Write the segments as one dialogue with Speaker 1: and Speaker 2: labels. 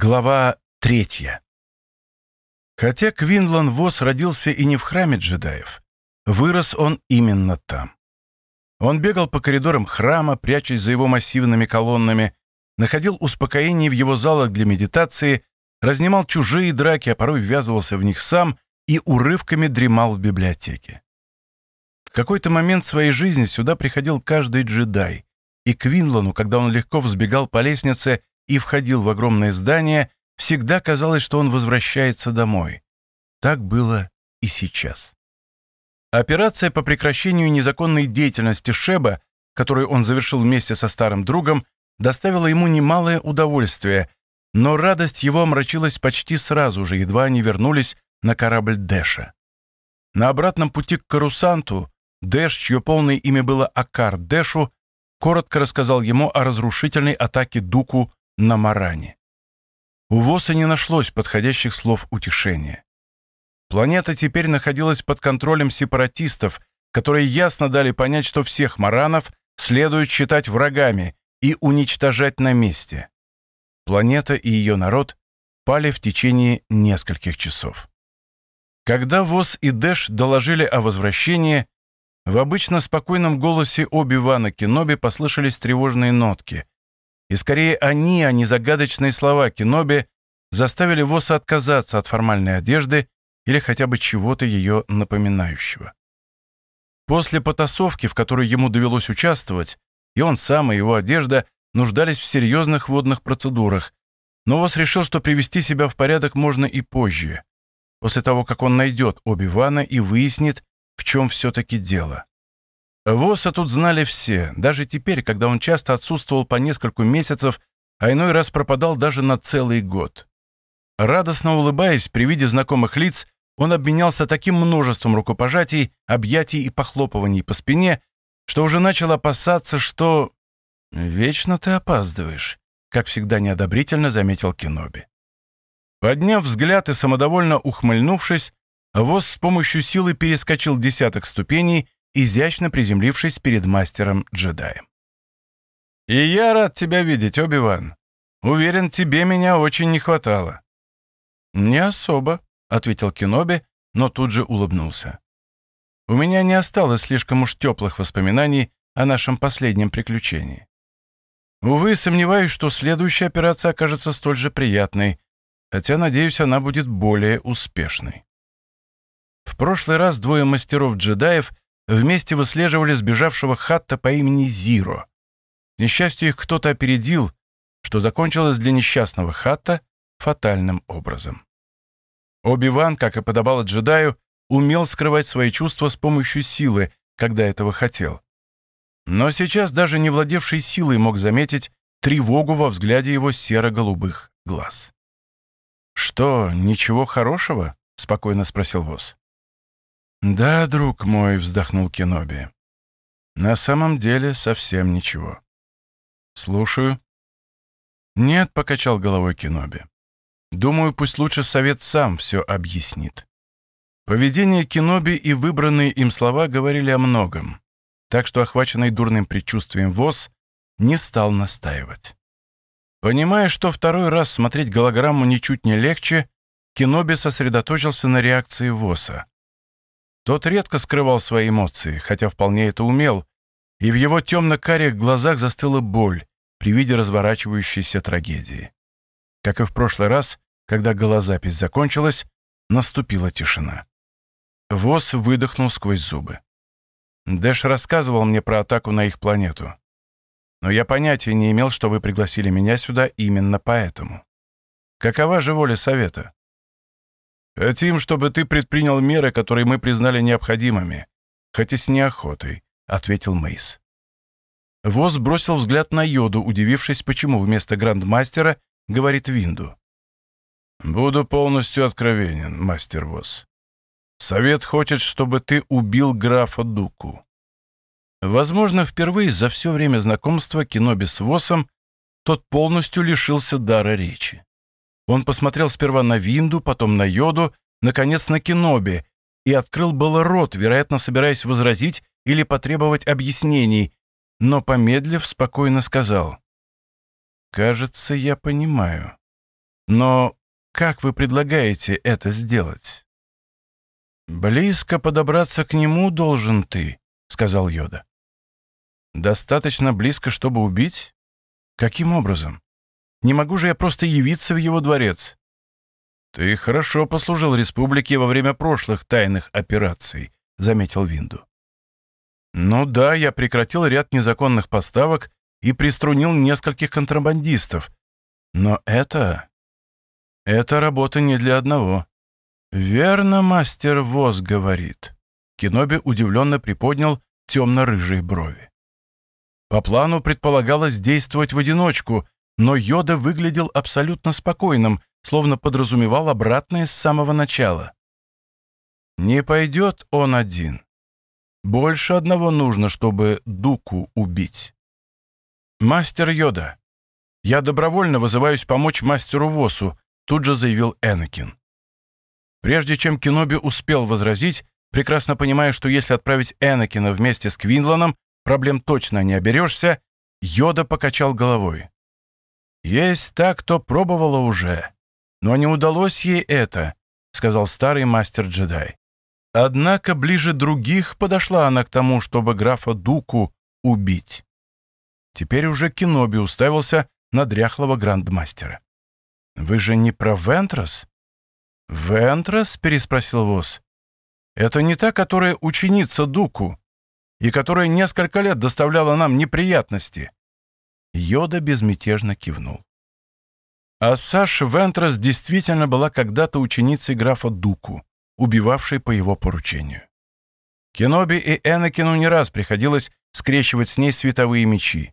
Speaker 1: Глава третья. Хотя Квинлан Вос родился и не в храме джедаев, вырос он именно там. Он бегал по коридорам храма, прячась за его массивными колоннами, находил успокоение в его залах для медитации, разнимал чужие драки, а порой ввязывался в них сам и урывками дремал в библиотеке. В какой-то момент своей жизни сюда приходил каждый джедай, и Квинлану, когда он легко взбегал по лестнице и входил в огромное здание, всегда казалось, что он возвращается домой. Так было и сейчас. Операция по прекращению незаконной деятельности Шеба, которую он завершил вместе со старым другом, доставила ему немалое удовольствие, но радость его омрачилась почти сразу же, едва они вернулись на корабль Дэша. На обратном пути к Карусанту Дэш, чье полное имя было Акар Дэшу, коротко рассказал ему о разрушительной атаке Дуку на Маране. У Воса не нашлось подходящих слов утешения. Планета теперь находилась под контролем сепаратистов, которые ясно дали понять, что всех маранов следует считать врагами и уничтожать на месте. Планета и ее народ пали в течение нескольких часов. Когда Вос и Дэш доложили о возвращении, в обычно спокойном голосе Оби-Вана Кеноби послышались тревожные нотки, и скорее они, а не загадочные слова Киноби, заставили Воса отказаться от формальной одежды или хотя бы чего-то ее напоминающего. После потасовки, в которой ему довелось участвовать, и он сам, и его одежда нуждались в серьезных водных процедурах, но Вос решил, что привести себя в порядок можно и позже, после того, как он найдет Оби-Вана и выяснит, в чем все-таки дело. Воса тут знали все, даже теперь, когда он часто отсутствовал по нескольку месяцев, а иной раз пропадал даже на целый год. Радостно улыбаясь при виде знакомых лиц, он обменялся таким множеством рукопожатий, объятий и похлопываний по спине, что уже начал опасаться, что... «Вечно ты опаздываешь», — как всегда неодобрительно заметил Кеноби. Подняв взгляд и самодовольно ухмыльнувшись, Воз с помощью силы перескочил десяток ступеней изящно приземлившись перед мастером-джедаем. «И я рад тебя видеть, Оби-Ван. Уверен, тебе меня очень не хватало». «Не особо», — ответил Кеноби, но тут же улыбнулся. «У меня не осталось слишком уж теплых воспоминаний о нашем последнем приключении. Увы, сомневаюсь, что следующая операция окажется столь же приятной, хотя, надеюсь, она будет более успешной. В прошлый раз двое мастеров-джедаев вместе выслеживали сбежавшего хатта по имени Зиро. К несчастью, их кто-то опередил, что закончилось для несчастного хатта фатальным образом. Оби-Ван, как и подобало джедаю, умел скрывать свои чувства с помощью силы, когда этого хотел. Но сейчас даже не владевший силой мог заметить тревогу во взгляде его серо-голубых глаз. «Что, ничего хорошего?» — спокойно спросил Вос. «Да, друг мой», — вздохнул Кеноби. «На самом деле совсем ничего». «Слушаю». «Нет», — покачал головой Кеноби. «Думаю, пусть лучше совет сам все объяснит». Поведение Кеноби и выбранные им слова говорили о многом, так что охваченный дурным предчувствием ВОЗ не стал настаивать. Понимая, что второй раз смотреть голограмму ничуть не легче, Кеноби сосредоточился на реакции ВОСа. Тот редко скрывал свои эмоции, хотя вполне это умел, и в его темно-карих глазах застыла боль при виде разворачивающейся трагедии. Как и в прошлый раз, когда голозапись закончилась, наступила тишина. Вос выдохнул сквозь зубы. Дэш рассказывал мне про атаку на их планету. Но я понятия не имел, что вы пригласили меня сюда именно поэтому. Какова же воля Совета? Хотим, чтобы ты предпринял меры, которые мы признали необходимыми, хоть и с неохотой», — ответил Мейс. Воз бросил взгляд на Йоду, удивившись, почему вместо грандмастера говорит Винду. «Буду полностью откровенен, мастер Воз. Совет хочет, чтобы ты убил графа Дуку». Возможно, впервые за все время знакомства Киноби с Восом тот полностью лишился дара речи. Он посмотрел сперва на Винду, потом на Йоду, наконец на Кеноби и открыл было рот, вероятно, собираясь возразить или потребовать объяснений, но, помедлив, спокойно сказал. «Кажется, я понимаю. Но как вы предлагаете это сделать?» «Близко подобраться к нему должен ты», — сказал Йода. «Достаточно близко, чтобы убить? Каким образом? Не могу же я просто явиться в его дворец?» «Ты хорошо послужил республике во время прошлых тайных операций», — заметил Винду. «Ну да, я прекратил ряд незаконных поставок и приструнил нескольких контрабандистов. Но это... это работа не для одного. «Верно, мастер Воз говорит». Киноби удивленно приподнял темно-рыжие брови. По плану предполагалось действовать в одиночку, но Йода выглядел абсолютно спокойным, словно подразумевал обратное с самого начала. «Не пойдет он один. Больше одного нужно, чтобы Дуку убить». «Мастер Йода, я добровольно вызываюсь помочь мастеру Восу», тут же заявил Энакин. Прежде чем Кеноби успел возразить, прекрасно понимая, что если отправить Энакина вместе с Квинланом, проблем точно не оберешься, Йода покачал головой. «Есть та, кто пробовала уже, но не удалось ей это», — сказал старый мастер-джедай. Однако ближе других подошла она к тому, чтобы графа Дуку убить. Теперь уже Кеноби уставился на дряхлого грандмастера. «Вы же не про Вентрос?» «Вентрос?» — переспросил Вос. «Это не та, которая ученица Дуку и которая несколько лет доставляла нам неприятности». Йода безмятежно кивнул. А Саш Вентрос действительно была когда-то ученицей графа Дуку, убивавшей по его поручению. Кеноби и Энакину не раз приходилось скрещивать с ней световые мечи.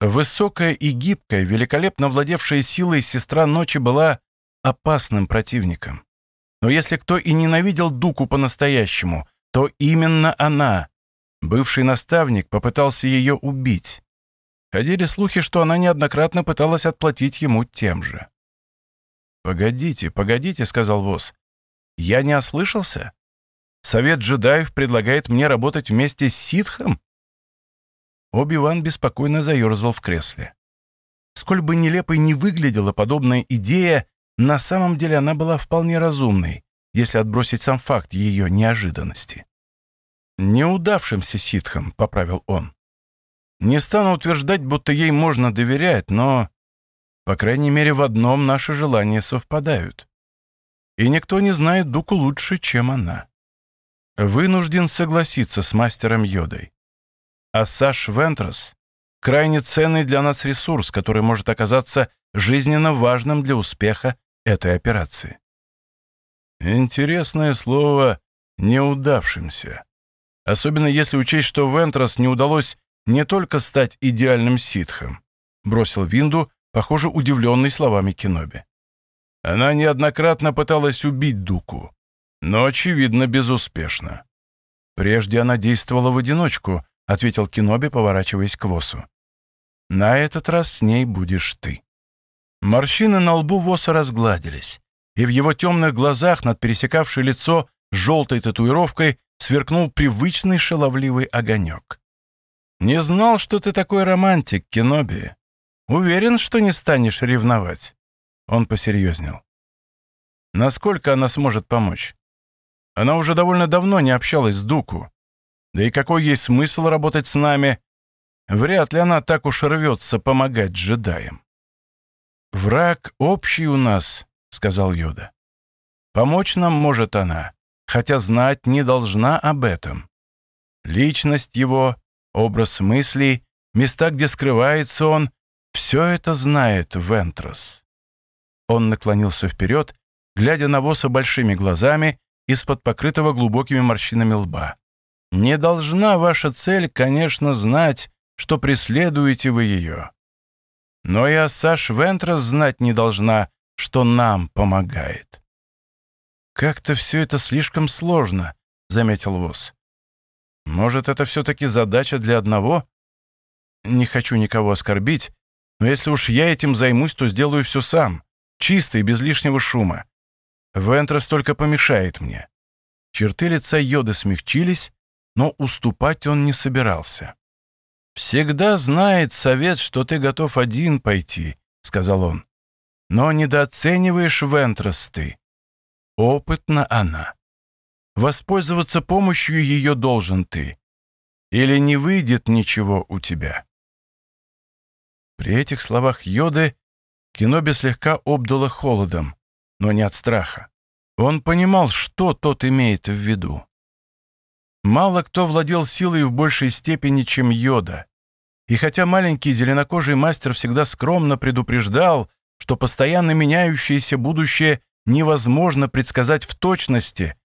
Speaker 1: Высокая и гибкая, великолепно владевшая силой сестра ночи была опасным противником. Но если кто и ненавидел Дуку по-настоящему, то именно она. Бывший наставник попытался ее убить. Ходили слухи, что она неоднократно пыталась отплатить ему тем же. «Погодите, погодите», — сказал Вос. «Я не ослышался? Совет джедаев предлагает мне работать вместе с ситхом?» Оби-Ван беспокойно заерзал в кресле. Сколь бы нелепой не выглядела подобная идея, на самом деле она была вполне разумной, если отбросить сам факт ее неожиданности. «Неудавшимся ситхом», — поправил он. «Не стану утверждать, будто ей можно доверять, но, по крайней мере, в одном наши желания совпадают. И никто не знает Дуку лучше, чем она. Вынужден согласиться с мастером Йодой. А Саш Вентрос — крайне ценный для нас ресурс, который может оказаться жизненно важным для успеха этой операции. Интересное слово «неудавшимся». Особенно если учесть, что Вентрос не удалось не только стать идеальным ситхом, бросил Винду, похоже, удивленный словами Киноби. Она неоднократно пыталась убить Дуку, но, очевидно, безуспешно. Прежде она действовала в одиночку, ответил Киноби, поворачиваясь к Восу. На этот раз с ней будешь ты. Морщины на лбу Воса разгладились, и в его темных глазах над пересекавшей лицо желтой татуировкой сверкнул привычный шаловливый огонек. «Не знал, что ты такой романтик, Кеноби. Уверен, что не станешь ревновать». Он посерьезнел. «Насколько она сможет помочь? Она уже довольно давно не общалась с Дуку. Да и какой ей смысл работать с нами? Вряд ли она так уж рвется помогать джедаям». «Враг общий у нас», — сказал Йода. «Помочь нам может она, хотя знать не должна об этом. Личность его, образ мыслей, места, где скрывается он, все это знает Вентрос». Он наклонился вперед, глядя на Воса большими глазами из-под покрытого глубокими морщинами лба. «Не должна ваша цель, конечно, знать, что преследуете вы ее. Но и Саш Вентрас знать не должна, что нам помогает. «Как-то все это слишком сложно», — заметил Вос. «Может, это все-таки задача для одного? Не хочу никого оскорбить, но если уж я этим займусь, то сделаю все сам, чисто и без лишнего шума. Вентрас только помешает мне». Черты лица Йоды смягчились, но уступать он не собирался. «Всегда знает совет, что ты готов один пойти», — сказал он. Но недооцениваешь Вентрос ты. Опытна она. Воспользоваться помощью ее должен ты. Или не выйдет ничего у тебя. При этих словах Йоды Киноби слегка обдало холодом, но не от страха. Он понимал, что тот имеет в виду. Мало кто владел силой в большей степени, чем Йода. И хотя маленький зеленокожий мастер всегда скромно предупреждал, что постоянно меняющееся будущее невозможно предсказать в точности,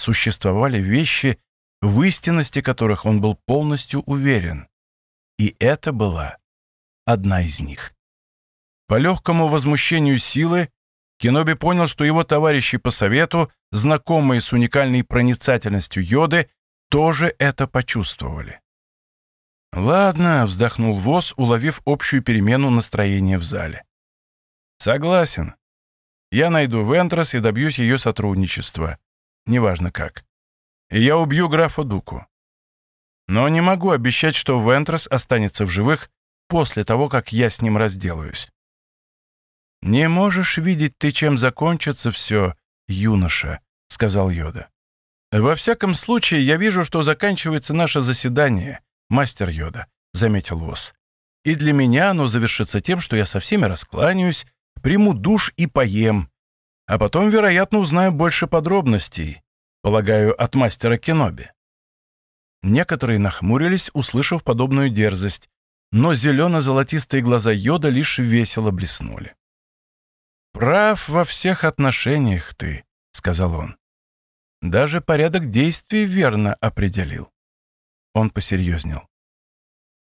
Speaker 1: существовали вещи, в истинности которых он был полностью уверен. И это была одна из них. По легкому возмущению силы Кеноби понял, что его товарищи по совету, знакомые с уникальной проницательностью Йоды, тоже это почувствовали. «Ладно», — вздохнул Вос, уловив общую перемену настроения в зале. «Согласен. Я найду Вентрос и добьюсь ее сотрудничества. Неважно как. И я убью графа Дуку. Но не могу обещать, что Вентрос останется в живых после того, как я с ним разделаюсь. «Не можешь видеть ты, чем закончится все, юноша», — сказал Йода. «Во всяком случае, я вижу, что заканчивается наше заседание, мастер Йода», — заметил Вос. «И для меня оно завершится тем, что я со всеми раскланяюсь, приму душ и поем, а потом, вероятно, узнаю больше подробностей, полагаю, от мастера Кеноби». Некоторые нахмурились, услышав подобную дерзость, но зелено-золотистые глаза Йода лишь весело блеснули. «Прав во всех отношениях ты», — сказал он. «Даже порядок действий верно определил». Он посерьезнел.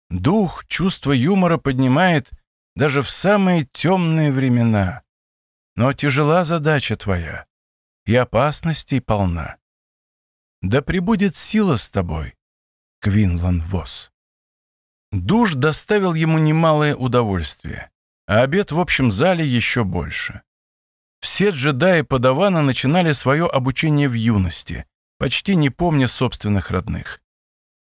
Speaker 1: «Дух, чувство юмора поднимает даже в самые темные времена. Но тяжела задача твоя, и опасностей полна. Да пребудет сила с тобой, Квинлан Восс». Душ доставил ему немалое удовольствие, а обед в общем зале еще больше. Все джедаи Падавана начинали свое обучение в юности, почти не помня собственных родных.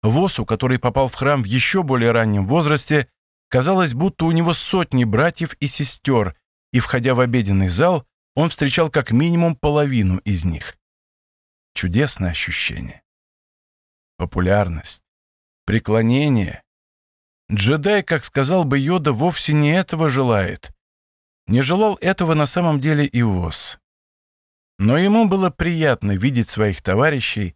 Speaker 1: Восу, который попал в храм в еще более раннем возрасте, казалось, будто у него сотни братьев и сестер, и, входя в обеденный зал, он встречал как минимум половину из них. Чудесное ощущение. Популярность, преклонение, Джедай, как сказал бы Йода, вовсе не этого желает. Не желал этого на самом деле и Вос. Но ему было приятно видеть своих товарищей,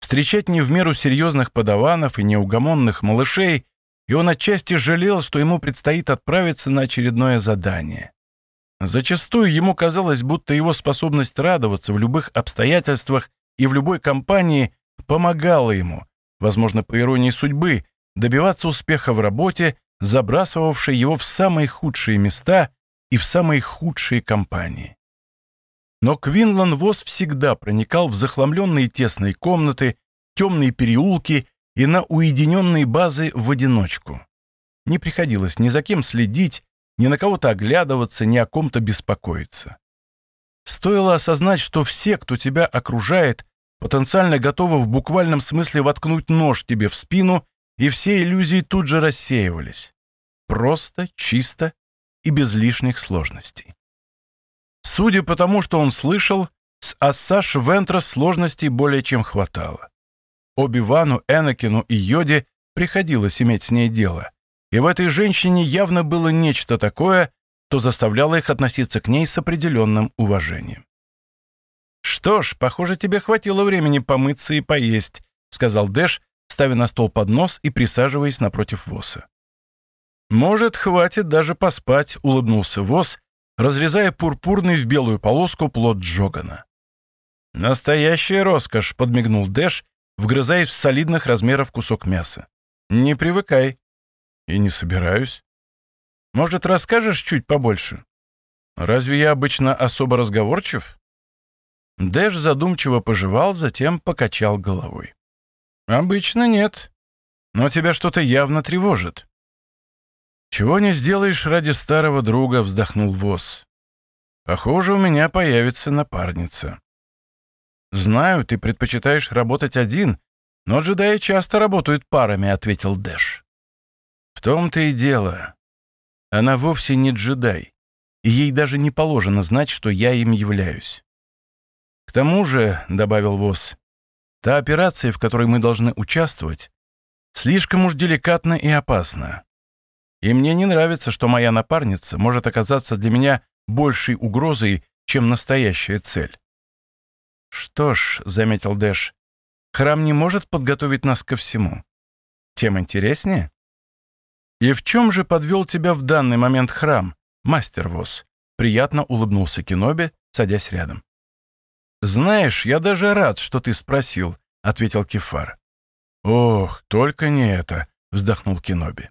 Speaker 1: встречать не в меру серьезных подаванов и неугомонных малышей, и он отчасти жалел, что ему предстоит отправиться на очередное задание. Зачастую ему казалось, будто его способность радоваться в любых обстоятельствах и в любой компании помогала ему, возможно, по иронии судьбы, добиваться успеха в работе, забрасывавшей его в самые худшие места и в самые худшие компании. Но Квинлан Вос всегда проникал в захламленные тесные комнаты, темные переулки и на уединенные базы в одиночку. Не приходилось ни за кем следить, ни на кого-то оглядываться, ни о ком-то беспокоиться. Стоило осознать, что все, кто тебя окружает, потенциально готовы в буквальном смысле воткнуть нож тебе в спину и все иллюзии тут же рассеивались. Просто, чисто и без лишних сложностей. Судя по тому, что он слышал, с Ассаш Вентра сложностей более чем хватало. Оби-Вану, Энакину и Йоде приходилось иметь с ней дело, и в этой женщине явно было нечто такое, то заставляло их относиться к ней с определенным уважением. «Что ж, похоже, тебе хватило времени помыться и поесть», — сказал Дэш, ставя на стол поднос и присаживаясь напротив Воса. «Может, хватит даже поспать», — улыбнулся Вос, разрезая пурпурный в белую полоску плод Джогана. «Настоящая роскошь», — подмигнул Дэш, вгрызаясь в солидных размеров кусок мяса. «Не привыкай». «И не собираюсь». «Может, расскажешь чуть побольше?» «Разве я обычно особо разговорчив?» Дэш задумчиво пожевал, затем покачал головой. «Обычно нет. Но тебя что-то явно тревожит». «Чего не сделаешь ради старого друга», — вздохнул Вос. «Похоже, у меня появится напарница». «Знаю, ты предпочитаешь работать один, но джедаи часто работают парами», — ответил Дэш. «В том-то и дело. Она вовсе не джедай. и ей даже не положено знать, что я им являюсь. К тому же, — добавил Восс, — та операция, в которой мы должны участвовать, слишком уж деликатна и опасна. И мне не нравится, что моя напарница может оказаться для меня большей угрозой, чем настоящая цель. «Что ж», — заметил Дэш, — «храм не может подготовить нас ко всему. Тем интереснее». «И в чем же подвел тебя в данный момент храм, мастер Вос?» Приятно улыбнулся Киноби, садясь рядом. «Знаешь, я даже рад, что ты спросил», — ответил Кефар. «Ох, только не это», — вздохнул Киноби.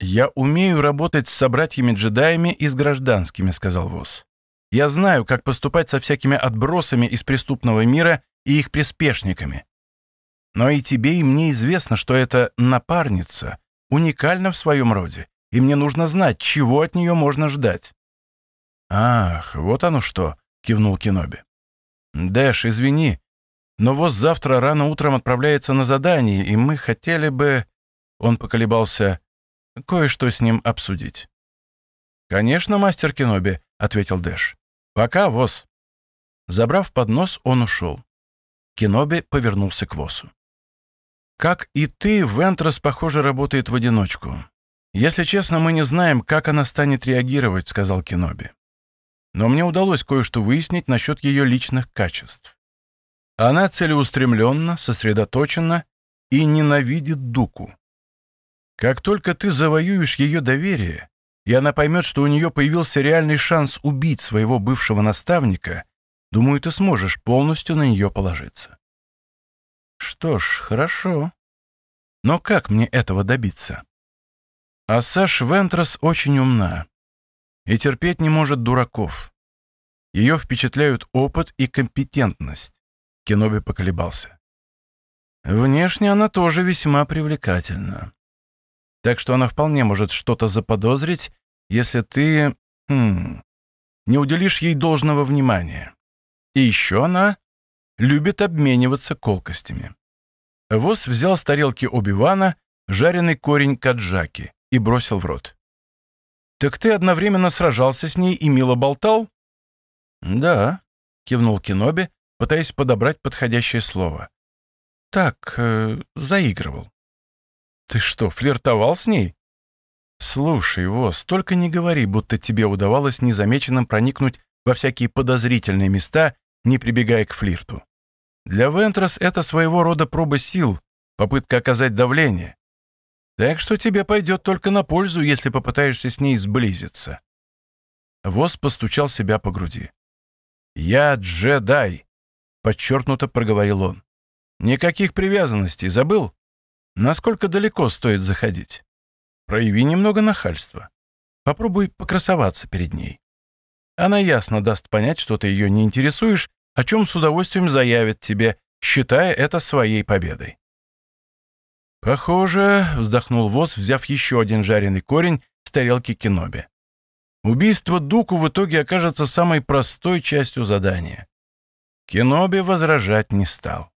Speaker 1: «Я умею работать с собратьями-джедаями и с гражданскими», — сказал Вос. Я знаю, как поступать со всякими отбросами из преступного мира и их приспешниками. Но и тебе, и мне известно, что эта напарница уникальна в своем роде, и мне нужно знать, чего от нее можно ждать». «Ах, вот оно что», — кивнул Киноби. «Дэш, извини, но вот завтра рано утром отправляется на задание, и мы хотели бы...» Он поколебался. «Кое-что с ним обсудить». «Конечно, мастер Киноби», — ответил Дэш. «Пока, Вос». Забрав поднос, он ушел. Киноби повернулся к Восу. «Как и ты, Вентрос, похоже, работает в одиночку. Если честно, мы не знаем, как она станет реагировать», — сказал Киноби. «Но мне удалось кое-что выяснить насчет ее личных качеств. Она целеустремленна, сосредоточена и ненавидит Дуку. Как только ты завоюешь ее доверие, и она поймет, что у нее появился реальный шанс убить своего бывшего наставника, думаю, ты сможешь полностью на нее положиться. Что ж, хорошо. Но как мне этого добиться? А Саш Вентрос очень умна и терпеть не может дураков. Ее впечатляют опыт и компетентность. Кеноби поколебался. Внешне она тоже весьма привлекательна. Так что она вполне может что-то заподозрить если ты... Хм, не уделишь ей должного внимания. И еще она любит обмениваться колкостями. Вос взял с тарелки Оби-Вана жареный корень каджаки и бросил в рот. «Так ты одновременно сражался с ней и мило болтал?» «Да», — кивнул Киноби, пытаясь подобрать подходящее слово. «Так, э, заигрывал». «Ты что, флиртовал с ней?» «Слушай, Воз, только не говори, будто тебе удавалось незамеченным проникнуть во всякие подозрительные места, не прибегая к флирту. Для Вентрос это своего рода проба сил, попытка оказать давление. Так что тебе пойдет только на пользу, если попытаешься с ней сблизиться». Воз постучал себя по груди. «Я джедай», — подчеркнуто проговорил он. «Никаких привязанностей, забыл? Насколько далеко стоит заходить?» Прояви немного нахальства. Попробуй покрасоваться перед ней. Она ясно даст понять, что ты ее не интересуешь, о чем с удовольствием заявит тебе, считая это своей победой. «Похоже», — вздохнул Воз, взяв еще один жареный корень с тарелки киноби. «Убийство Дуку в итоге окажется самой простой частью задания». Киноби возражать не стал.